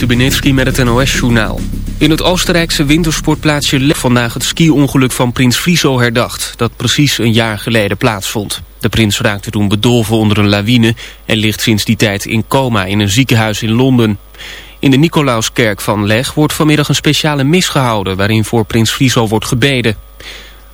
Stubenitski met het NOS-journaal. In het Oostenrijkse wintersportplaatsje Lech vandaag het ski-ongeluk van prins Friso herdacht... dat precies een jaar geleden plaatsvond. De prins raakte toen bedolven onder een lawine... en ligt sinds die tijd in coma in een ziekenhuis in Londen. In de Nicolauskerk van Leg wordt vanmiddag een speciale mis gehouden... waarin voor prins Friso wordt gebeden.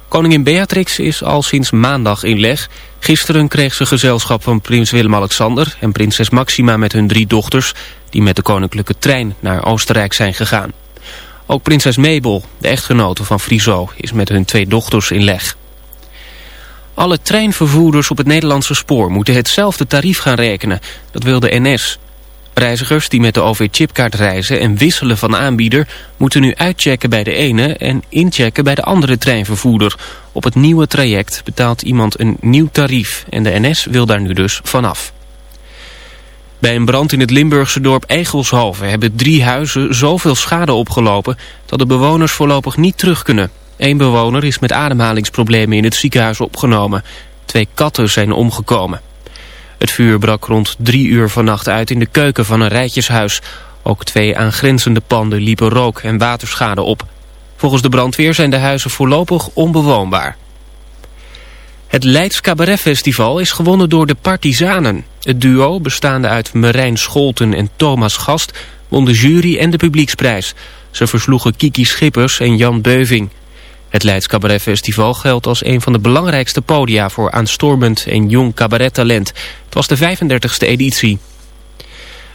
Koningin Beatrix is al sinds maandag in Leg. Gisteren kreeg ze gezelschap van prins Willem-Alexander... en prinses Maxima met hun drie dochters... die met de koninklijke trein naar Oostenrijk zijn gegaan. Ook prinses Mabel, de echtgenote van Friso, is met hun twee dochters in Leg. Alle treinvervoerders op het Nederlandse spoor moeten hetzelfde tarief gaan rekenen. Dat wil de NS. Reizigers die met de OV-chipkaart reizen en wisselen van aanbieder... moeten nu uitchecken bij de ene en inchecken bij de andere treinvervoerder. Op het nieuwe traject betaalt iemand een nieuw tarief... en de NS wil daar nu dus vanaf. Bij een brand in het Limburgse dorp Egelshoven hebben drie huizen zoveel schade opgelopen... dat de bewoners voorlopig niet terug kunnen. Eén bewoner is met ademhalingsproblemen in het ziekenhuis opgenomen. Twee katten zijn omgekomen. Het vuur brak rond drie uur vannacht uit in de keuken van een rijtjeshuis. Ook twee aangrenzende panden liepen rook en waterschade op. Volgens de brandweer zijn de huizen voorlopig onbewoonbaar. Het Leids Cabaret Festival is gewonnen door de Partizanen. Het duo, bestaande uit Marijn Scholten en Thomas Gast, won de jury en de publieksprijs. Ze versloegen Kiki Schippers en Jan Beuving. Het Leids Cabaret Festival geldt als een van de belangrijkste podia voor aanstormend en jong cabarettalent. Het was de 35e editie.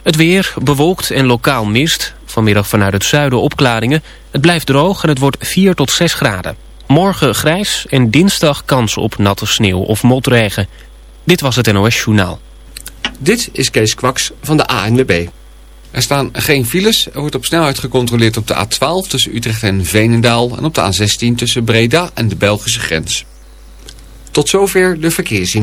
Het weer bewolkt en lokaal mist. Vanmiddag vanuit het zuiden opklaringen. Het blijft droog en het wordt 4 tot 6 graden. Morgen grijs en dinsdag kans op natte sneeuw of motregen. Dit was het NOS Journaal. Dit is Kees Kwaks van de ANWB. Er staan geen files. Er wordt op snelheid gecontroleerd op de A12 tussen Utrecht en Veenendaal... en op de A16 tussen Breda en de Belgische grens. Tot zover de verkeersin.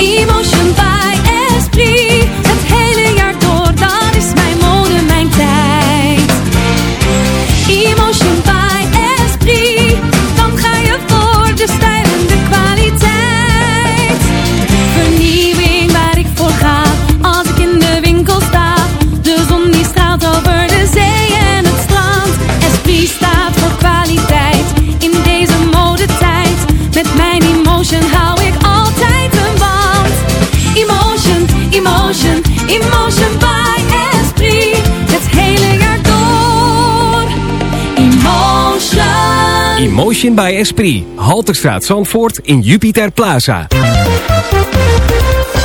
Emotion by Esprit. Emotion, by Esprit. Het hele jaar door. Emotion. Emotion by Esprit. Halterstraat Zandvoort in Jupiter Plaza.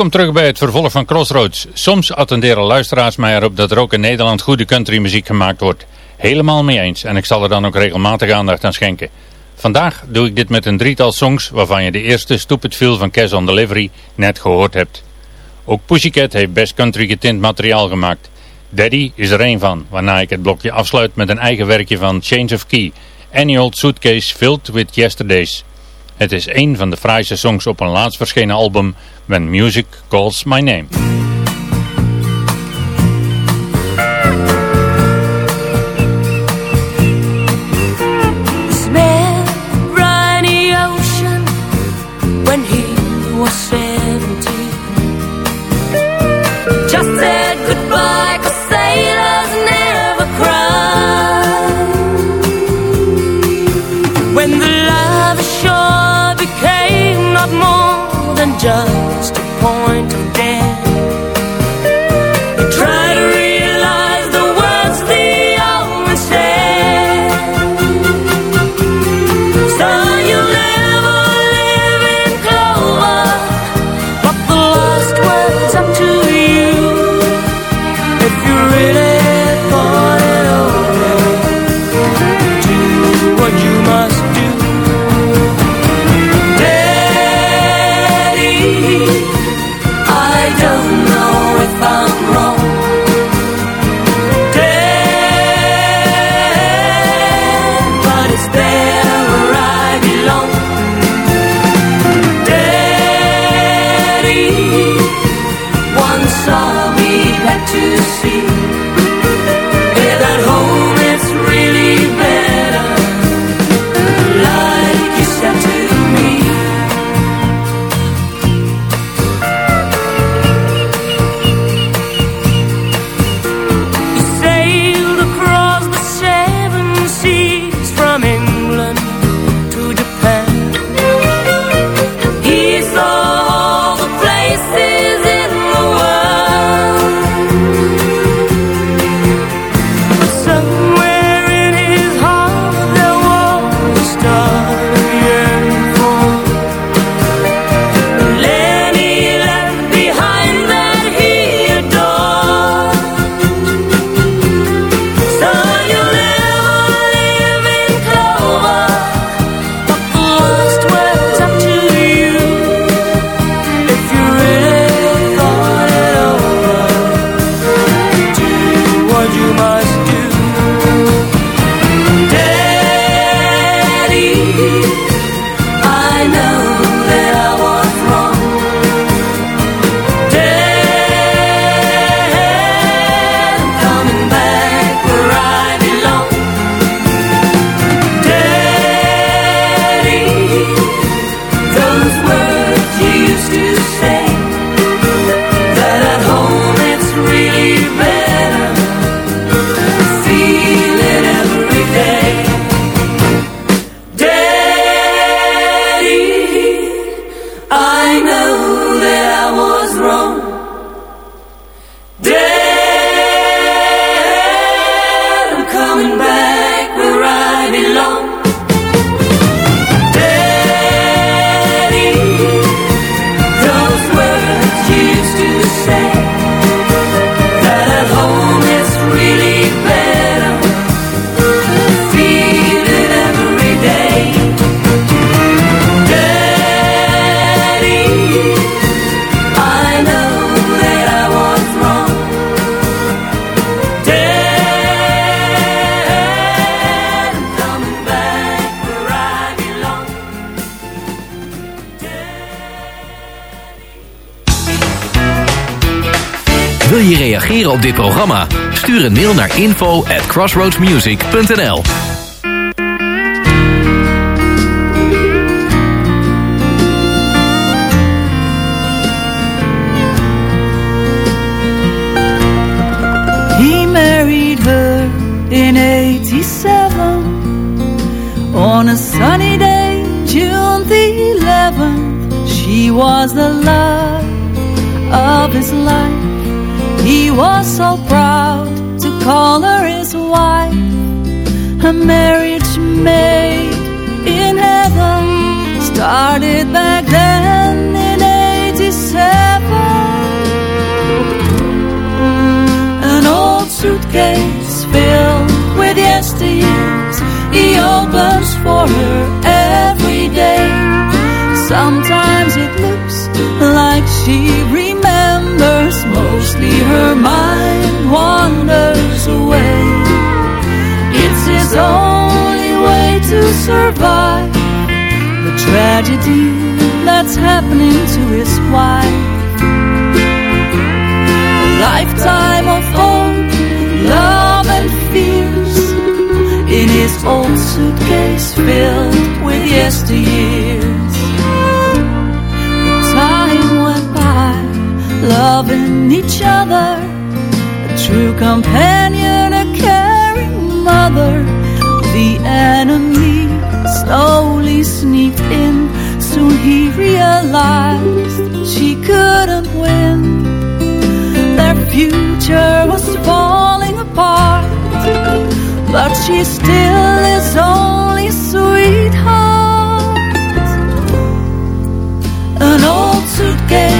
Welkom terug bij het vervolg van Crossroads. Soms attenderen luisteraars mij erop dat er ook in Nederland goede countrymuziek gemaakt wordt. Helemaal mee eens en ik zal er dan ook regelmatig aandacht aan schenken. Vandaag doe ik dit met een drietal songs waarvan je de eerste Stupid Feel van Cash on Delivery net gehoord hebt. Ook Pussycat heeft best country getint materiaal gemaakt. Daddy is er een van, waarna ik het blokje afsluit met een eigen werkje van Change of Key. Any Old Suitcase Filled with Yesterdays. Het is een van de fraaiste songs op een laatst verschenen album When Music Calls My Name. Op dit programma? Stuur een mail naar info at crossroadsmusic.nl He married her in 87 On a sunny day, June the 11th She was the love of his life He was so proud to call her his wife, a marriage made in heaven. Started back then in 87. An old suitcase filled with yesteryears, he opens for her her mind wanders away. It's his only way to survive the tragedy that's happening to his wife. A lifetime of hope, love, and fears in his old suitcase filled with yesteryears. Loving each other, a true companion, a caring mother. The enemy slowly sneaked in. Soon he realized she couldn't win. Their future was falling apart, but she still is only sweetheart. An old suitcase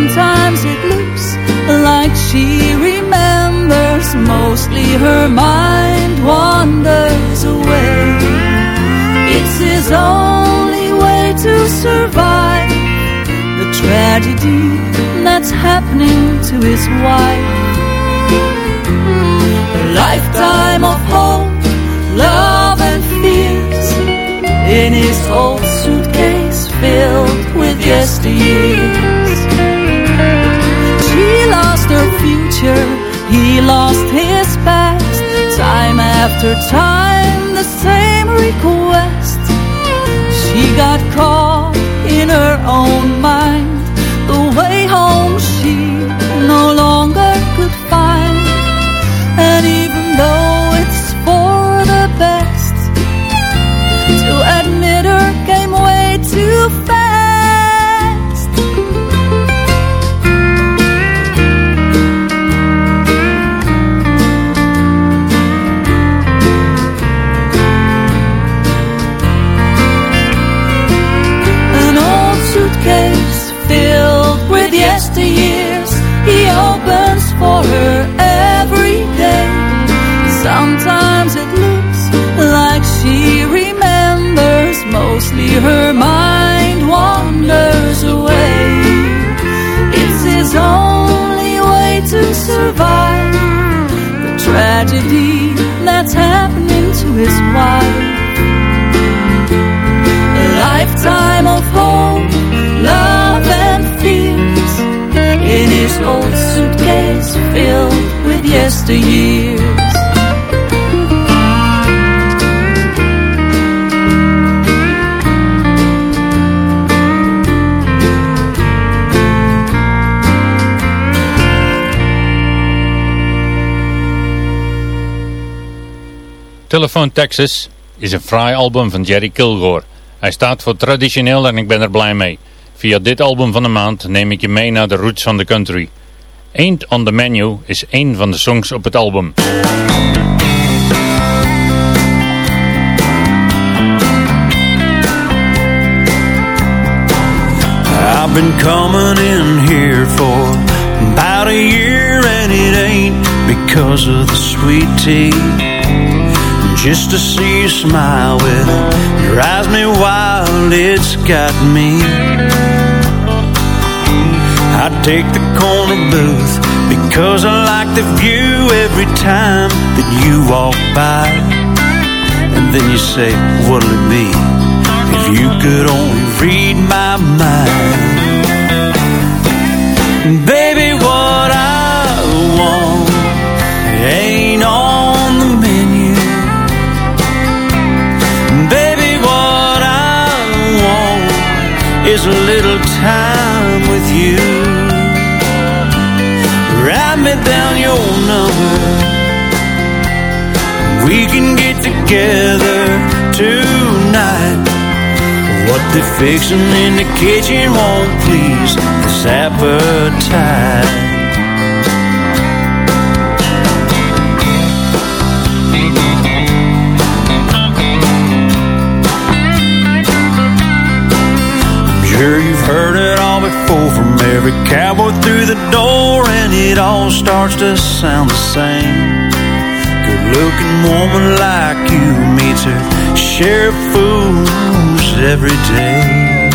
Sometimes it looks like she remembers, mostly her mind wanders away. It's his only way to survive the tragedy that's happening to his wife. A lifetime of hope, love, and fears in his old suitcase filled with yesteryears. Future, he lost his past. Time after time, the same request. She got caught in her own mind. Survive the tragedy that's happening to his wife. A lifetime of hope, love, and fears in his old suitcase filled with yesteryears. Telephone Texas is een fraai album van Jerry Kilgore. Hij staat voor traditioneel en ik ben er blij mee. Via dit album van de maand neem ik je mee naar de roots van de country. Ain't on the Menu is één van de songs op het album. I've been coming in here for about a year and it ain't because of the sweet tea. Just to see you smile with it drives me wild, it's got me. I'd take the corner booth because I like the view every time that you walk by. And then you say, what'll it be if you could only read my mind? Baby, is a little time with you. Write me down your number. We can get together tonight. What they're fixing in the kitchen won't please this appetite. All from every cowboy through the door and it all starts to sound the same. Good looking woman like you meets her share fools every day.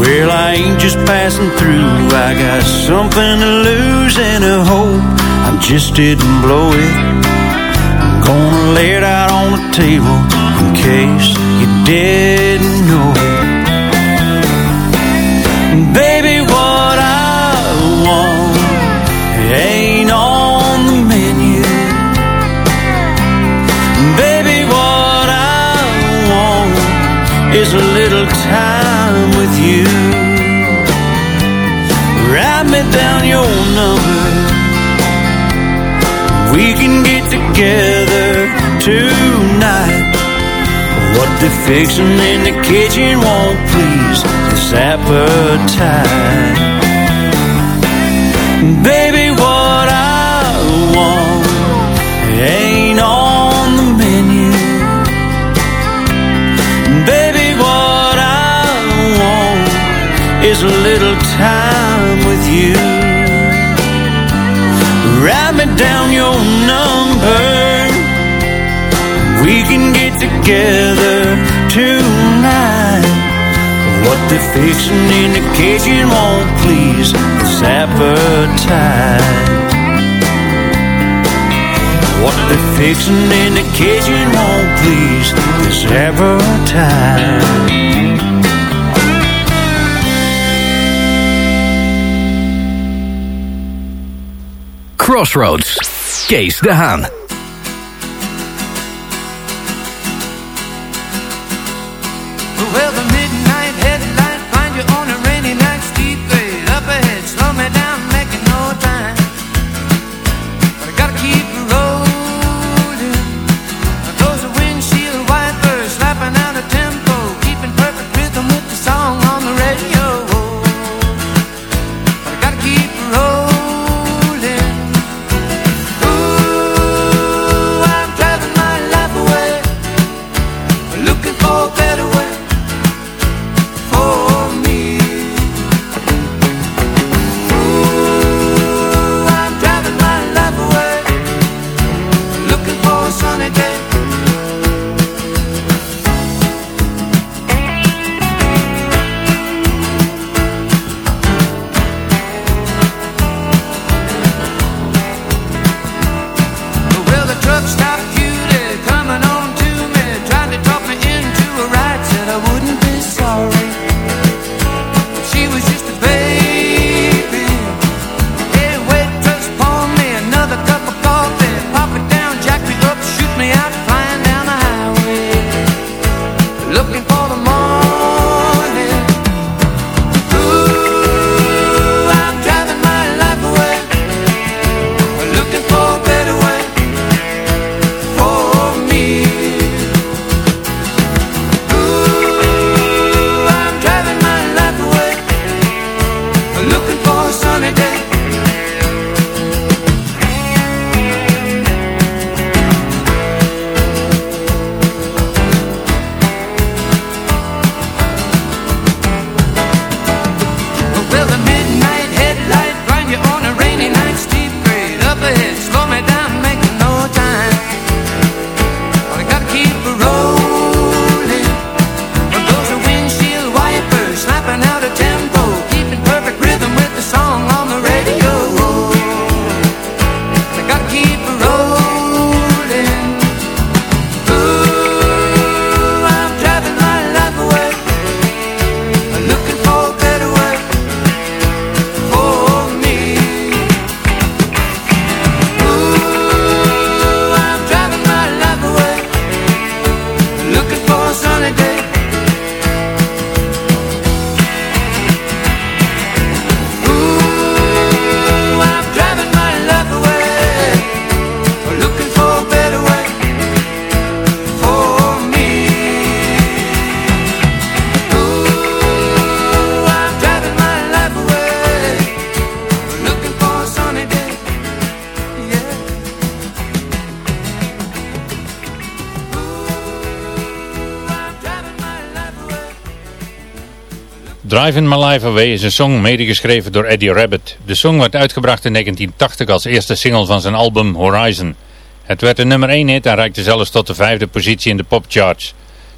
Well, I ain't just passing through. I got something to lose and a hope. I just didn't blow it. I'm gonna lay it out on the table in case you didn't know it. Baby, what I want ain't on the menu. Baby, what I want is a little time with you. Write me down your number. We can get together tonight. What they're fixing in the kitchen won't please this appetite. Baby, what I want ain't on the menu. Baby, what I want is a little time with you. Write me down your number. We can get together tonight. What they're fixing in the kitchen won't please this appetite. What they're fixing in the kitchen won't please this appetite. Crossroads. Kees de Haan. Driving My Life Away is een song medegeschreven door Eddie Rabbit. De song werd uitgebracht in 1980 als eerste single van zijn album Horizon. Het werd een nummer 1 hit en reikte zelfs tot de vijfde positie in de popcharts.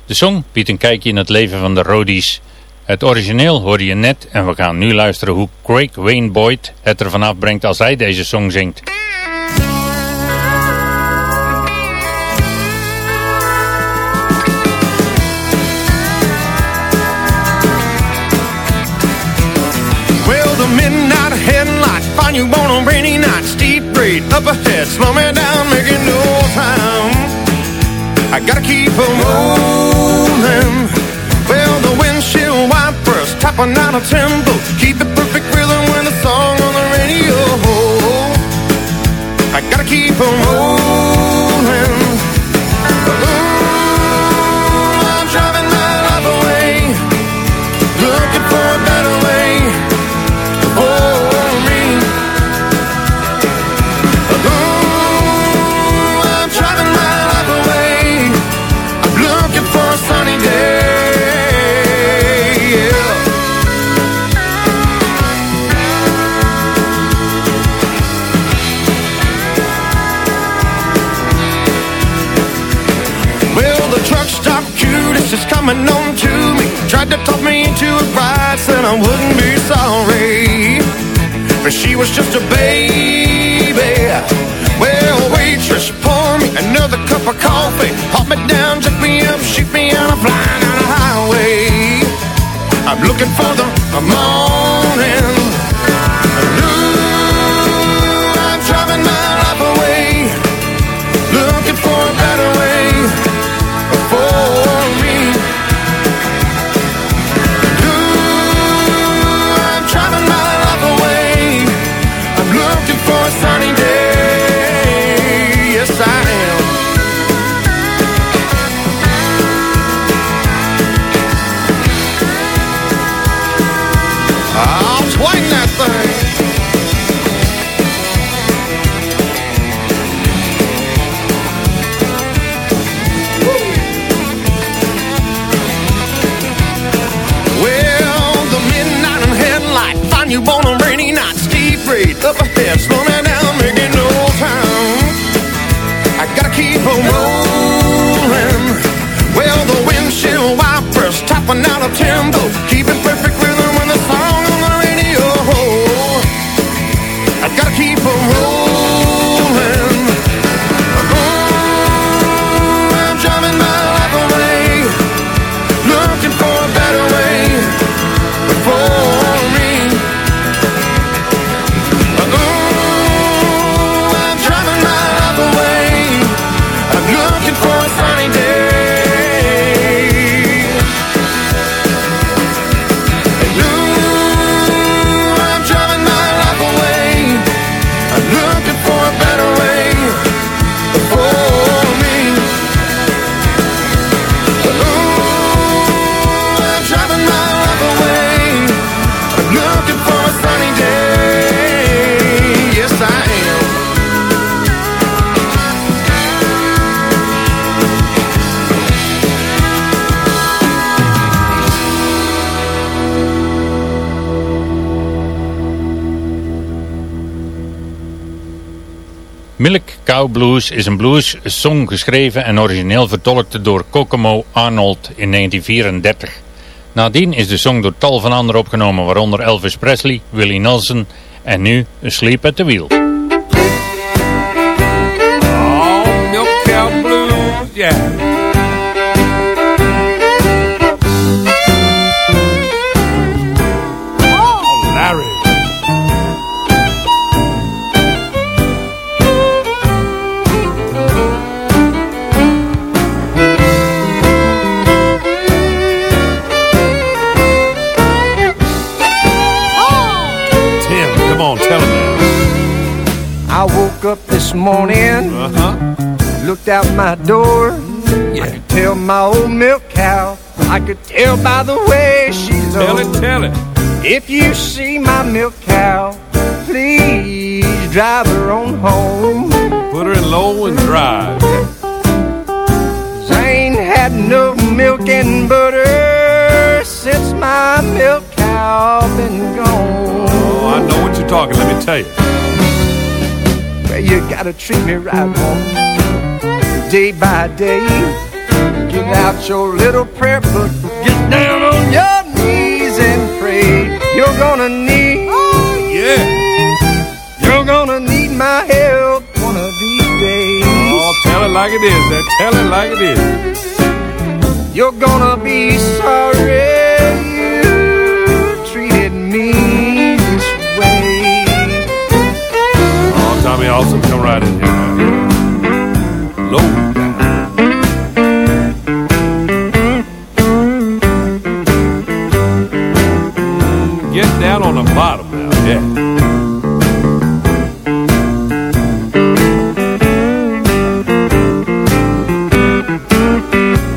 De song biedt een kijkje in het leven van de Roadies. Het origineel hoorde je net en we gaan nu luisteren hoe Craig Wayne Boyd het er vanaf brengt als hij deze song zingt. You on a rainy night. Steep grade up ahead, slow me down, making no time. I gotta keep on rolling. Well, the windshield wipers tapping out a tempo. Keep the perfect rhythm when the song on the radio. I gotta keep on rolling. Coming on to me. Tried to talk me into a ride, said I wouldn't be sorry. But she was just a baby. Well, waitress, pour me another cup of coffee. Hop me down, jack me up, shoot me on a flying on a highway. I'm looking for the morning. Up ahead, slow Cow Blues is een blues song geschreven en origineel vertolkt door Kokomo Arnold in 1934. Nadien is de song door tal van anderen opgenomen, waaronder Elvis Presley, Willie Nelson en nu Sleep at the Wheel. Oh, milk cow blues, yeah. Morning, Uh-huh. looked out my door. I could tell my old milk cow. I could tell by the way she looks. Tell it, tell it. If you see my milk cow, please drive her on home. Put her in low and drive. I ain't had no milk and butter since my milk cow been gone. Oh, I know what you're talking. Let me tell you. You gotta treat me right, woman. Day by day, get out your little prayer book, get down on your knees and pray. You're gonna need, oh yeah, you're gonna need my help one of these days. Oh, tell it like it is. Tell it like it is. You're gonna be sorry Come right here. Low down. Get down on the bottom now, yeah.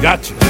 Gotcha.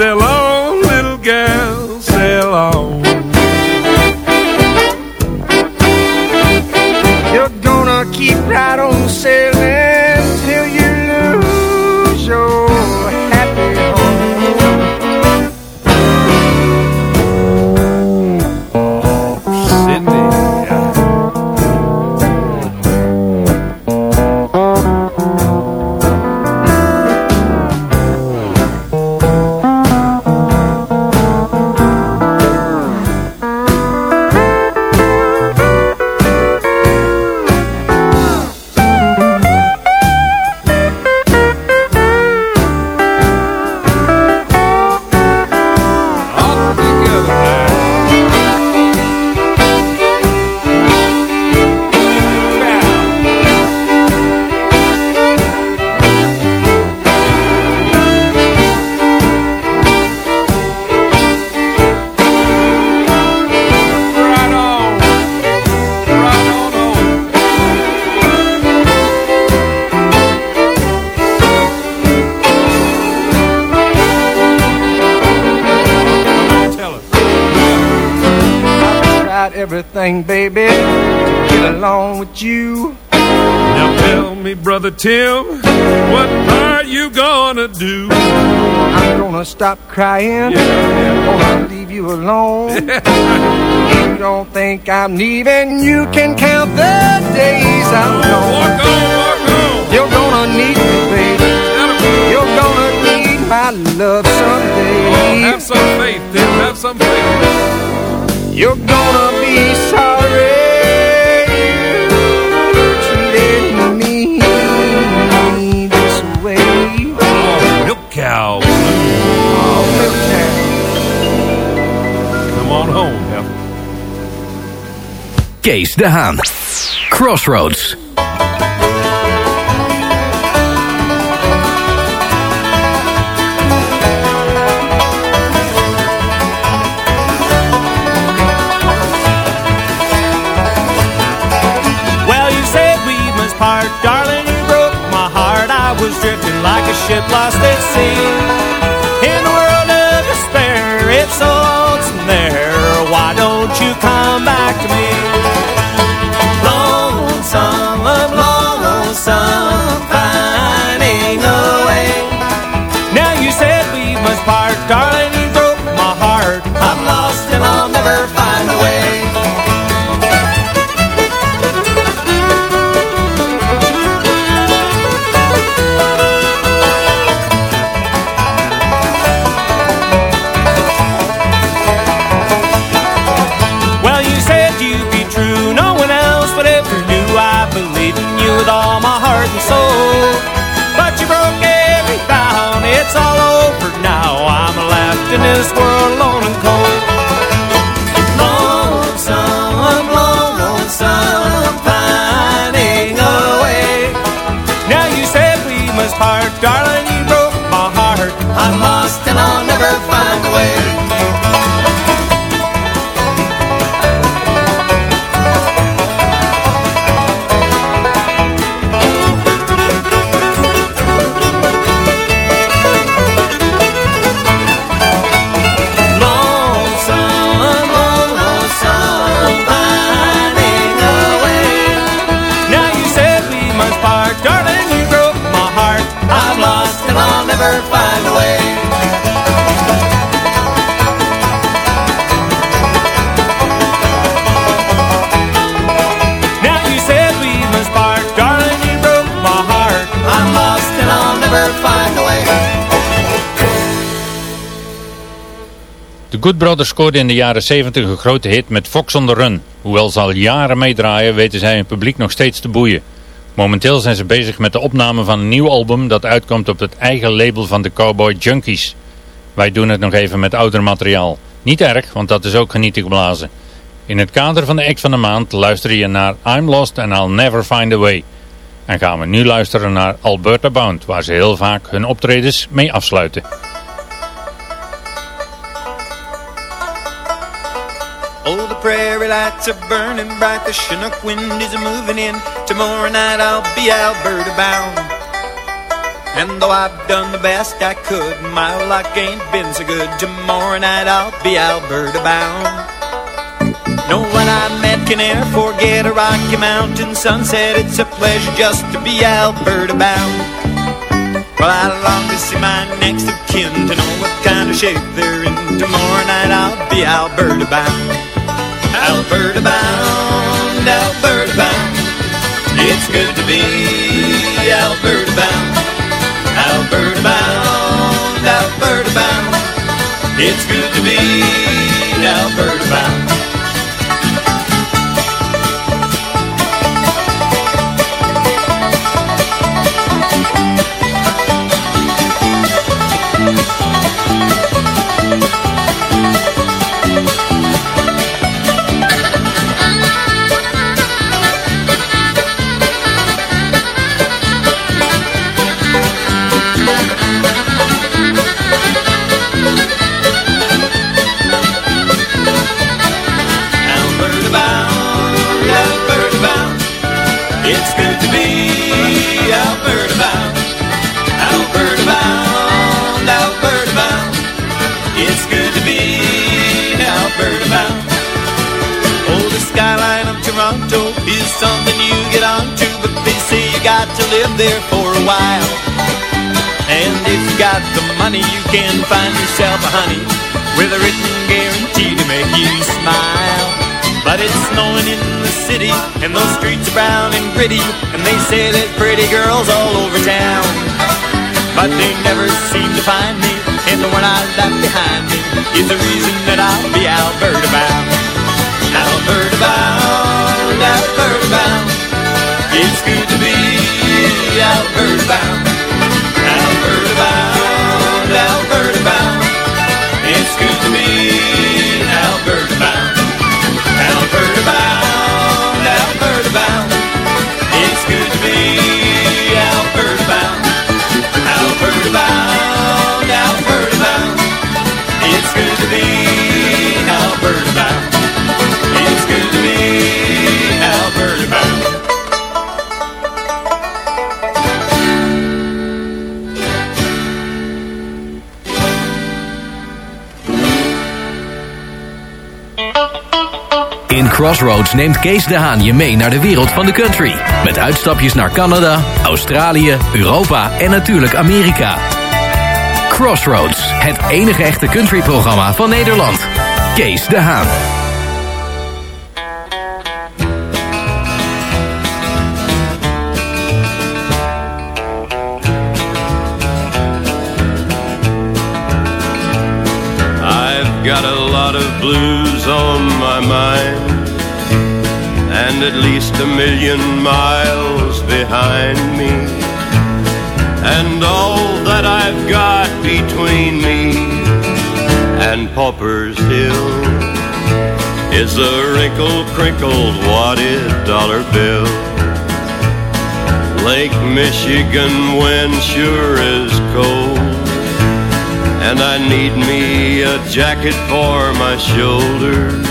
On, little gal, everything, baby, get along with you. Now tell me, brother Tim, what are you gonna do? I'm gonna stop crying. Yeah. Gonna leave you alone. you don't think I'm leaving? You can count the days I'm gone. Walk on, walk on. You're gonna need me, baby. You're gonna need my love someday. Oh, have some faith, Tim. Have some faith. You're gonna be sorry you treated me this way. Oh, milk cow. Oh, milk cow. Come on home, Hef. Kees de Haan. Crossroads. Ship lost at sea. In a world of despair, it's so lonesome there. Why don't you come back to me? Good Brothers scoorden in de jaren 70 een grote hit met Fox on the Run. Hoewel ze al jaren meedraaien, weten zij hun publiek nog steeds te boeien. Momenteel zijn ze bezig met de opname van een nieuw album dat uitkomt op het eigen label van de Cowboy Junkies. Wij doen het nog even met ouder materiaal. Niet erg, want dat is ook genietig blazen. In het kader van de act van de maand luister je naar I'm Lost and I'll Never Find a Way. En gaan we nu luisteren naar Alberta Bound, waar ze heel vaak hun optredens mee afsluiten. The prairie lights are burning bright, the Chinook wind is moving in. Tomorrow night I'll be Alberta bound. And though I've done the best I could, my luck ain't been so good. Tomorrow night I'll be Alberta bound. No one I met can ever forget a Rocky Mountain sunset. It's a pleasure just to be Alberta bound. Well, I long to see my next of kin to know what kind of shape they're in. Tomorrow night I'll be Alberta bound. Alberta bound, Alberta bound. It's good to be Alberta bound. Alberta bound, Alberta bound. It's good to be Alberta bound. And and they say there's pretty girls all over town. But they never seem to find me, and the one I left behind me is the reason that I'll be Alberta bound. Alberta bound, Alberta bound. It's good to be Alberta bound. In Crossroads neemt Kees de Haan je mee naar de wereld van de country. Met uitstapjes naar Canada, Australië, Europa en natuurlijk Amerika. Crossroads, het enige echte countryprogramma van Nederland. Kees de Haan. Lot of blues on my mind, and at least a million miles behind me. And all that I've got between me and Pauper's Hill is a wrinkled, crinkled, wadded dollar bill. Lake Michigan wind sure is cold. And I need me a jacket for my shoulders.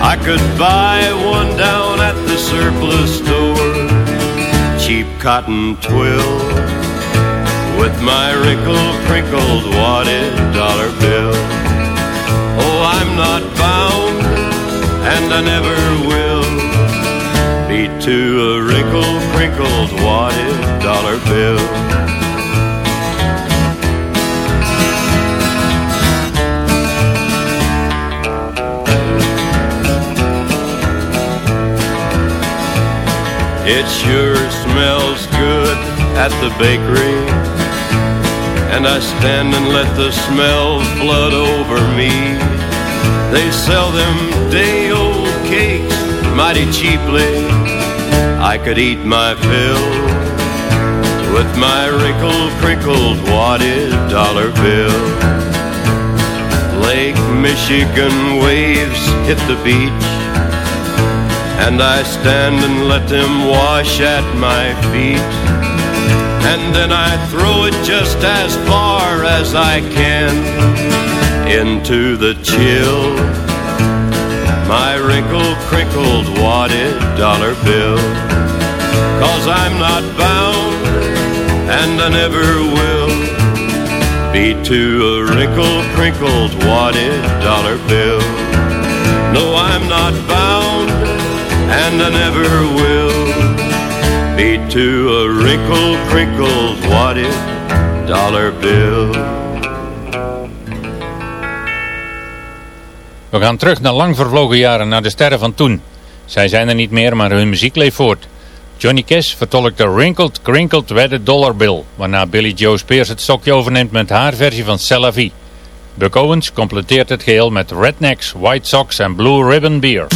I could buy one down at the surplus store. Cheap cotton twill with my wrinkled, crinkled, wadded dollar bill. Oh, I'm not bound, and I never will be to a wrinkled, crinkled, wadded dollar bill. It sure smells good at the bakery. And I stand and let the smell flood over me. They sell them day old cakes mighty cheaply. I could eat my fill with my wrinkled, crinkled, wadded dollar bill. Lake Michigan waves hit the beach and I stand and let them wash at my feet. And then I throw it just as far as I can into the chill. My wrinkled, crinkled, wadded dollar bill. Cause I'm not bound, and I never will be to a wrinkled, crinkled, wadded dollar bill. No, I'm not bound and I never will be to a wrinkled, crinkled, wadded dollar bill. We gaan terug naar lang vervlogen jaren, naar de sterren van toen. Zij zijn er niet meer, maar hun muziek leeft voort. Johnny Cash vertolkt de Wrinkled, Crinkled, Wedded Dollar Bill, waarna Billy Joe Spears het stokje overneemt met haar versie van C'est Vie. Buck Owens completeert het geheel met Rednecks, White Sox en Blue Ribbon Beer.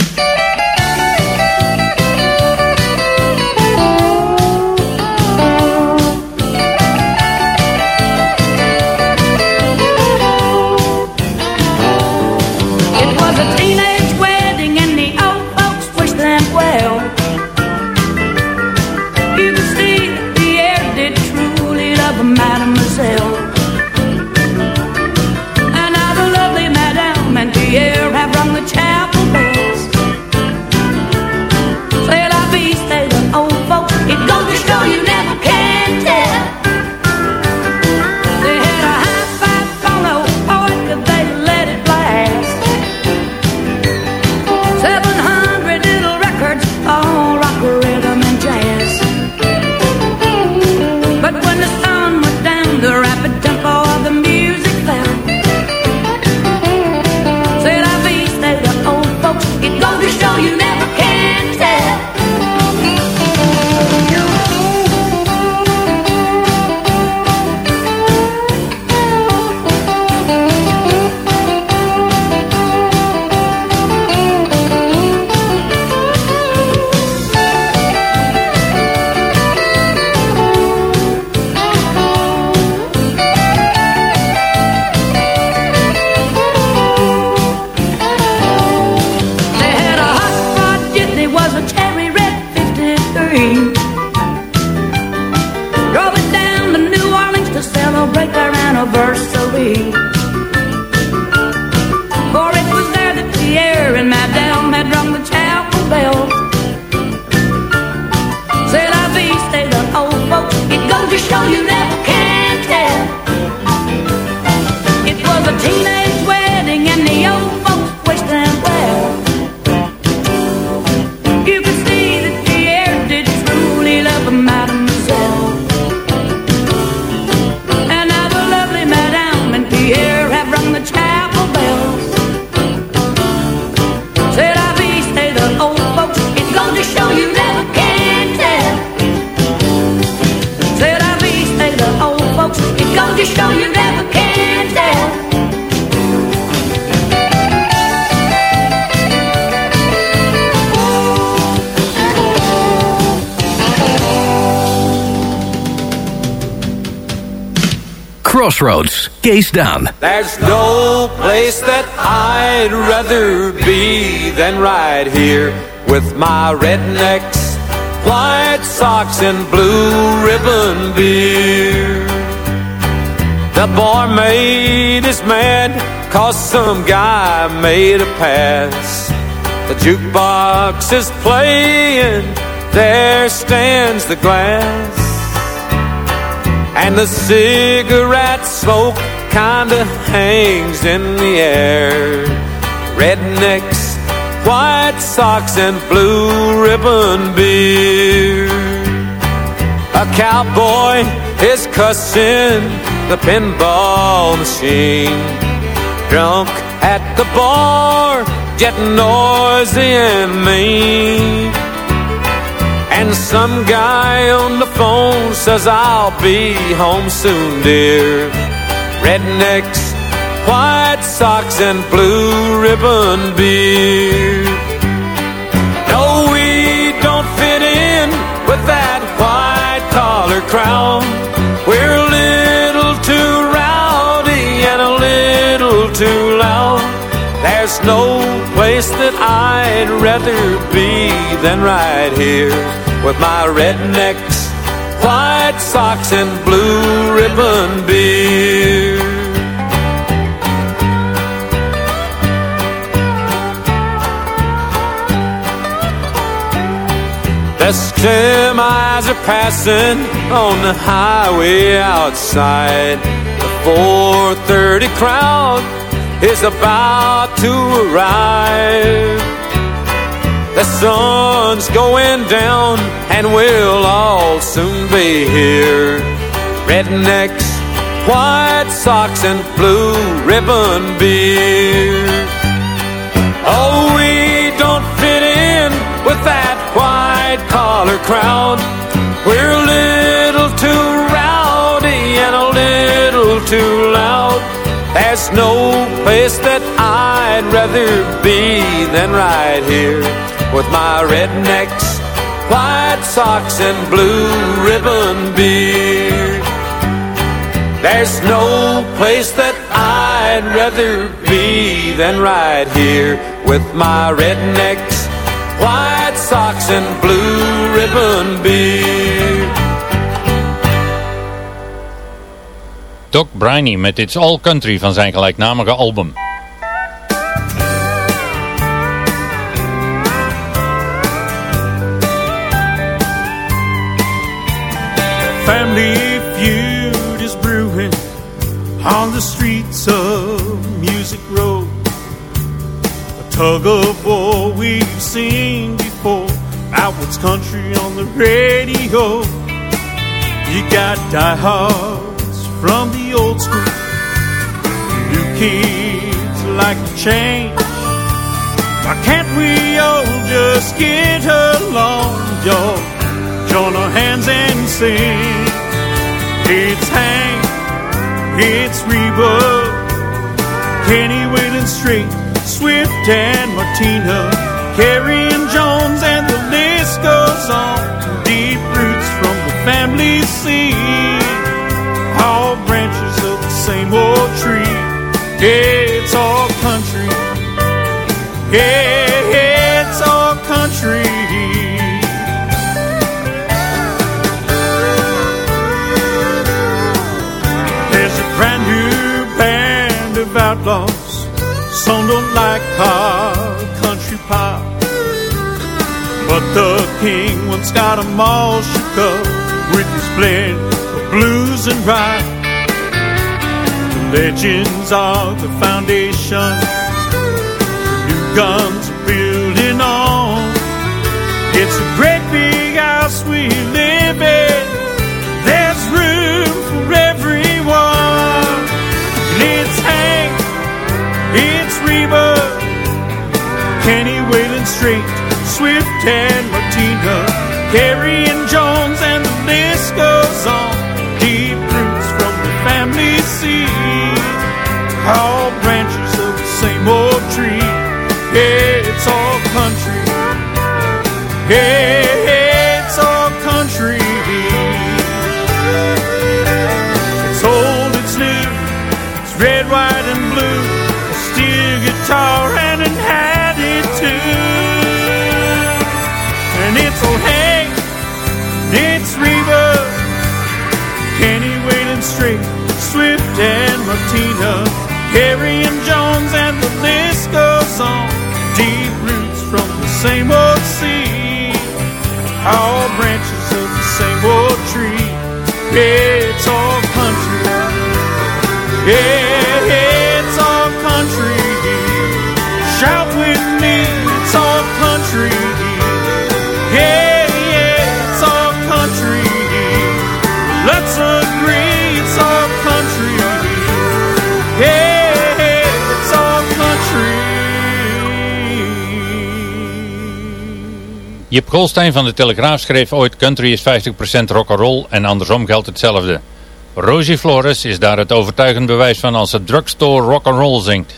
Crossroads, Kees Daan. There's no place that I'd rather be than right here with my rednecks, white socks, and blue ribbon beer. The barmaid is mad cause some guy made a pass. The jukebox is playing, there stands the glass. And the cigarette smoke kinda hangs in the air. Rednecks, white socks, and blue ribbon beer. A cowboy is cussing the pinball machine. Drunk at the bar, getting noisy and mean. And some guy on the phone says I'll be home soon, dear. Rednecks, white socks, and blue ribbon beer. No, we don't fit in with that white collar crowd. We're a little too rowdy and a little too loud. There's no place that I'd rather be than right here with my rednecks, white socks, and blue ribbon beer. The semis are passing on the highway outside. The 430 crowd is about to arrive. The sun's going down and we'll all soon be here. Rednecks, white socks, and blue ribbon beer. Oh, we don't fit in with that white collar crowd. We're a little too rowdy and a little too loud. There's no place that I'd rather be than right here with my rednecks, white socks, and blue ribbon beer. There's no place that I'd rather be than right here with my rednecks, white socks, and blue ribbon beer. Doc Briney met It's All Country van zijn gelijknamige album. Family feud is brewing on the streets of Music Row. A tug of war we've seen before. Outwards country on the radio. You got diehards from the old school. New kids like to change. Why can't we all just get along, y'all? Join our hands and sing. It's Hank, it's Reba, Kenny Waylon Strait, Swift and Martina, Carrie and Jones, and the list goes on. Deep roots from the family seed, all branches of the same old tree. Yeah, the king once got 'em all shook up with his blend of blues and rock. The legends are the foundation. New guns are building on. It's a great big house we live in. There's room for everyone. And it's Hank, it's Reba, Kenny Waylon Strait, Swift and Martina, Carrie and Jones, and the list goes on. Deep roots from the family seed, all branches of the same old tree. Yeah, Dan Martina, Harry and Jones, and the list goes on. Deep roots from the same old seed, all branches of the same old tree. Yeah, it's all country. Yeah, it's all country. Shout with me, it's all country. Jip Golstein van de Telegraaf schreef ooit country is 50% rock'n'roll en andersom geldt hetzelfde. Rosie Flores is daar het overtuigend bewijs van als ze drugstore rock'n'roll zingt.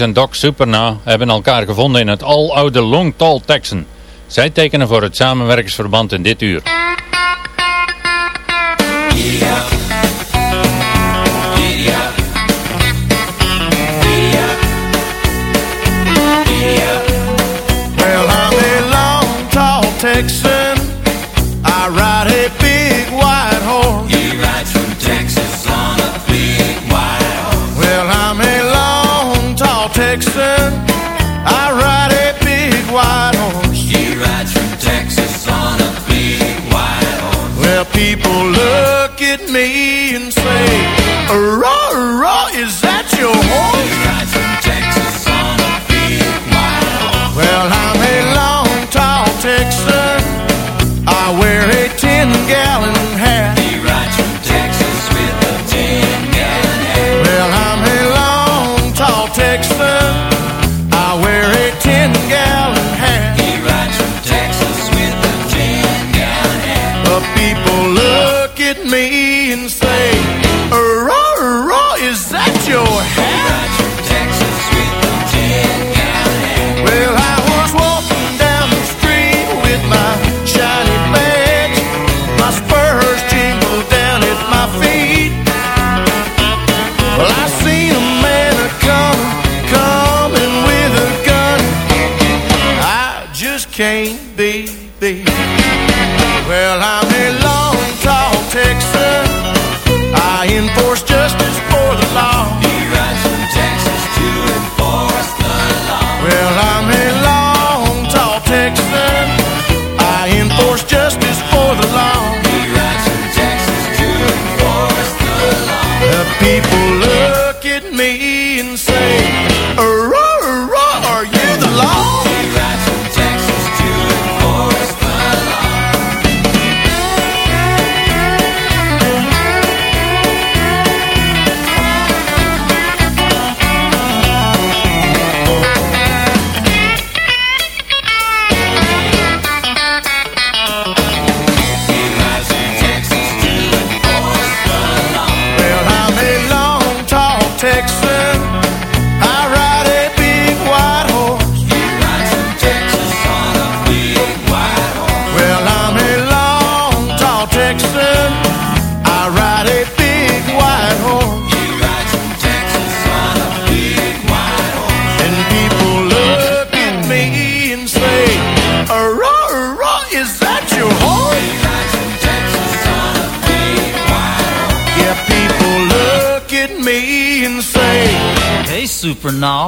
En Doc Superna hebben elkaar gevonden in het aloude Long Tall Texan. Zij tekenen voor het samenwerkingsverband in dit uur. Texan. I ride a big white direction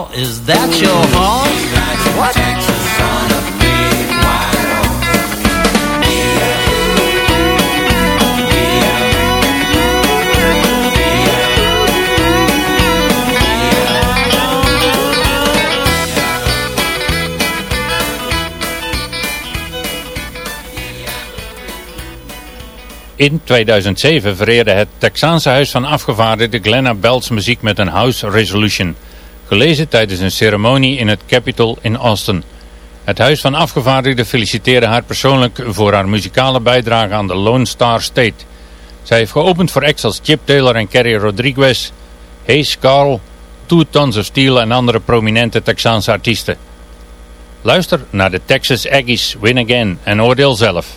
Is that your horse? What? In 2007 vereerde het Texaanse Huis van Afgevaardigden Glenna Bells muziek met een House Resolution, gelezen tijdens een ceremonie in het Capitol in Austin. Het Huis van Afgevaardigden feliciteerde haar persoonlijk voor haar muzikale bijdrage aan de Lone Star State. Zij heeft geopend voor acts als Chip Taylor en Kerry Rodriguez, Hayes Carl, Two Tons of Steel en andere prominente Texaanse artiesten. Luister naar de Texas Aggies Win Again en oordeel zelf.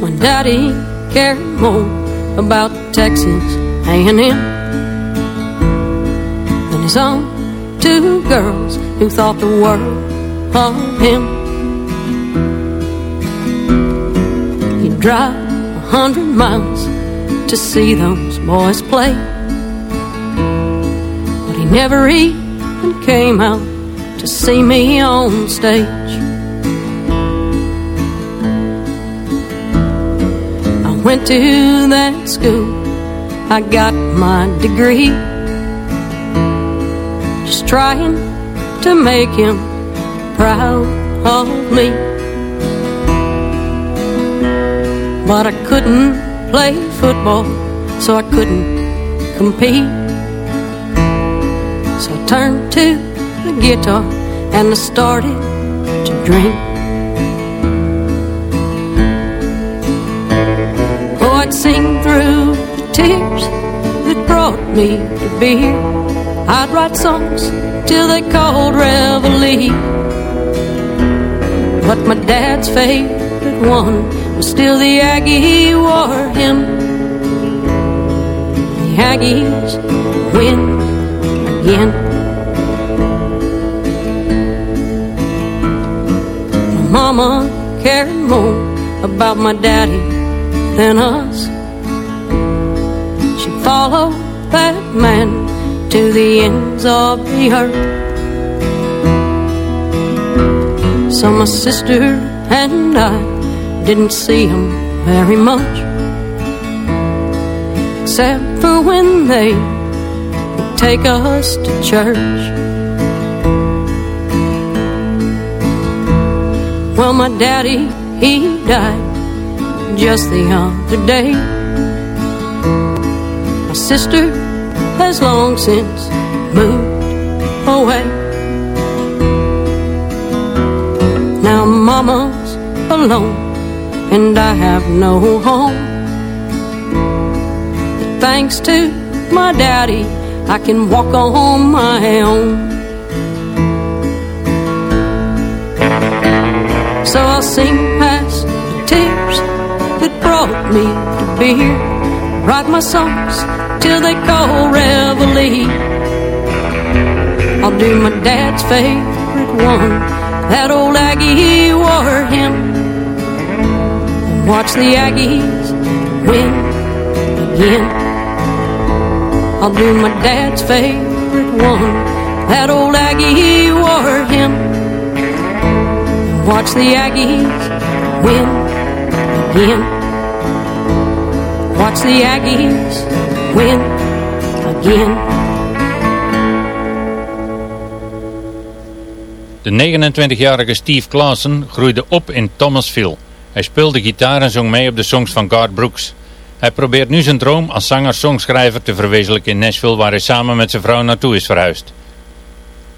When Daddy cared more about Texas A&M than his own two girls who thought the world of him. He'd drive a hundred miles to see those boys play, but he never even came out to see me on stage. Went to that school, I got my degree. Just trying to make him proud of me. But I couldn't play football, so I couldn't compete. So I turned to the guitar and I started to drink. Tears that brought me to be here. I'd write songs till they called Reveille. But my dad's favorite one was still the Aggie War hymn. The Aggies win again. My mama cared more about my daddy than us. She followed that man to the ends of the earth. So my sister and I didn't see him very much, except for when they would take us to church. Well, my daddy, he died just the other day. My sister has long since moved away. Now, mama's alone and I have no home. But thanks to my daddy, I can walk on my own. So I'll sing past the tears that brought me to be here. Write my songs till they call reveille. I'll do my dad's favorite one, that old Aggie war hymn, and watch the Aggies win again. I'll do my dad's favorite one, that old Aggie war hymn, and watch the Aggies win again. Watch the Aggies win again. De 29-jarige Steve Claassen groeide op in Thomasville. Hij speelde gitaar en zong mee op de songs van Garth Brooks. Hij probeert nu zijn droom als zanger-songschrijver te verwezenlijken in Nashville waar hij samen met zijn vrouw naartoe is verhuisd.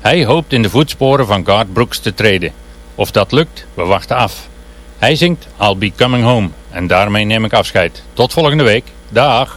Hij hoopt in de voetsporen van Garth Brooks te treden. Of dat lukt, we wachten af. Hij zingt I'll Be Coming Home en daarmee neem ik afscheid. Tot volgende week. Dag!